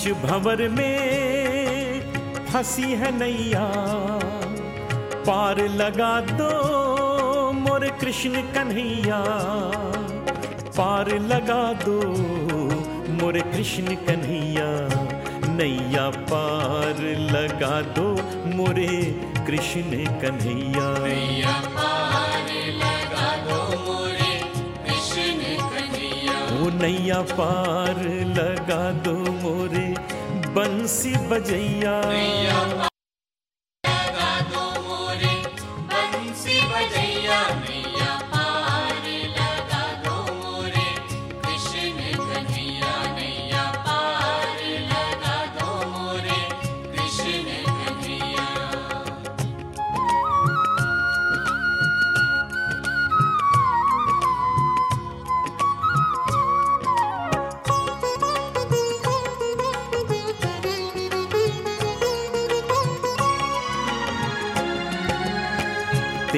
बीच भंवर में फंसी है नैया। पार लगा दो मोर कृष्ण कन्हैया। पार लगा दो मोर कृष्ण कन्हैया। नैया पार लगा दो मोरे कृष्ण कन्हैया। नैया पार लगा दो मोरे कृष्ण कन्हैया। ओ नैया पार लगा दो मोरे बंसी बजैया। बंसी बजैया।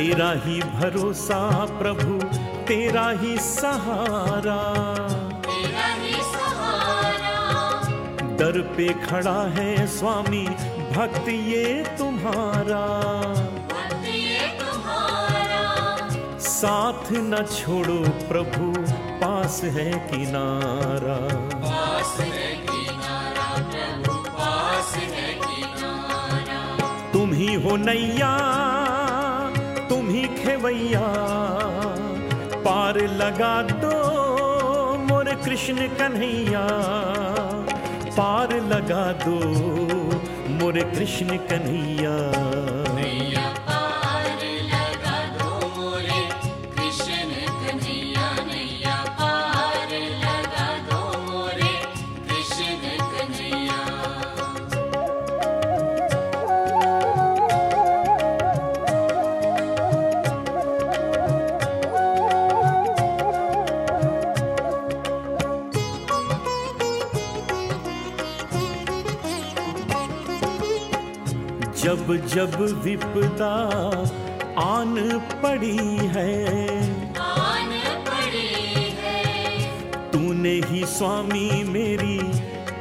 तेरा ही भरोसा प्रभु तेरा ही सहारा। तेरा ही सहारा। दर पे खड़ा है स्वामी भक्त ये तुम्हारा। भक्त ये तुम्हारा। साथ न छोड़ो प्रभु पास है किनारा। पास है किनारा प्रभु पास है किनारा। तुम ही हो नैया तुम ही खेवैया, पार लगा दो मोर कृष्ण कन्हैया। पार लगा दो मोर कृष्ण कन्हैया। जब जब विपदा आन पड़ी है। आन पड़ी है। तूने ही स्वामी मेरी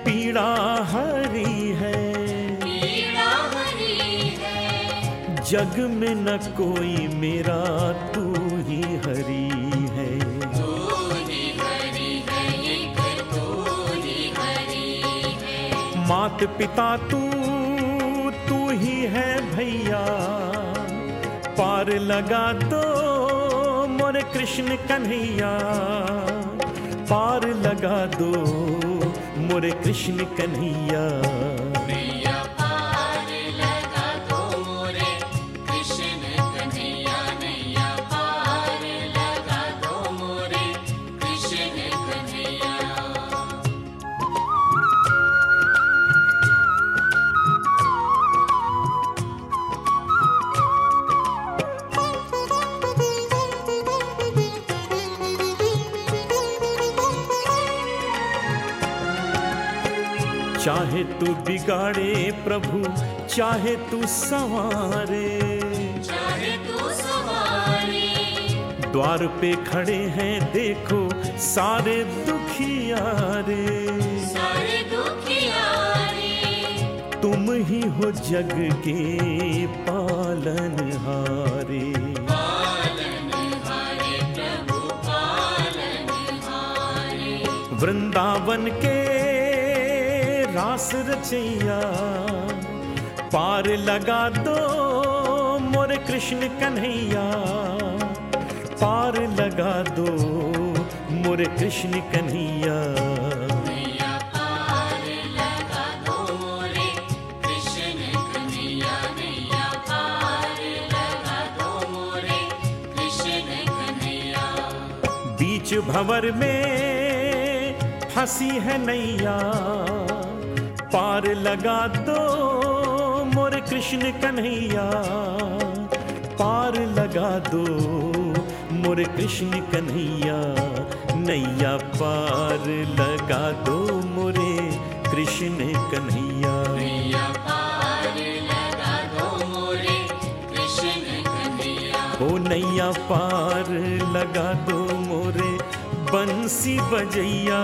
पीड़ा हरी है। पीड़ा हरी है। जग में न कोई मेरा तू ही हरी है। तू ही हरी है एक तू ही हरी है। मात पिता तू भैया। पार लगा दो मोर कृष्ण कन्हैया। पार लगा दो मोर कृष्ण कन्हैया। चाहे तू बिगाड़े प्रभु चाहे तू संवारे। चाहे तू सवारी। द्वार पे खड़े हैं देखो सारे दुखियारे सारे दुखियारी तुम ही हो जग के पालनहारे पालन हारे। वृंदावन के रास रचैया। पार लगा दो मोर कृष्ण कन्हैया पार लगा दो मोर कृष्ण कन्हैया। पार लगा दो मोरे कृष्ण कन्हैया। बीच भंवर में फंसी है नैया। पार लगा दो मोर कृष्ण कन्हैया। पार लगा दो मोर कृष्ण कन्हैया। नैया पार लगा दो मोरे कृष्ण कन्हैया। नैया पार लगा दो मोरे कृष्ण कन्हैया। ओ नैया पार लगा दो मोरे बंसी बजैया।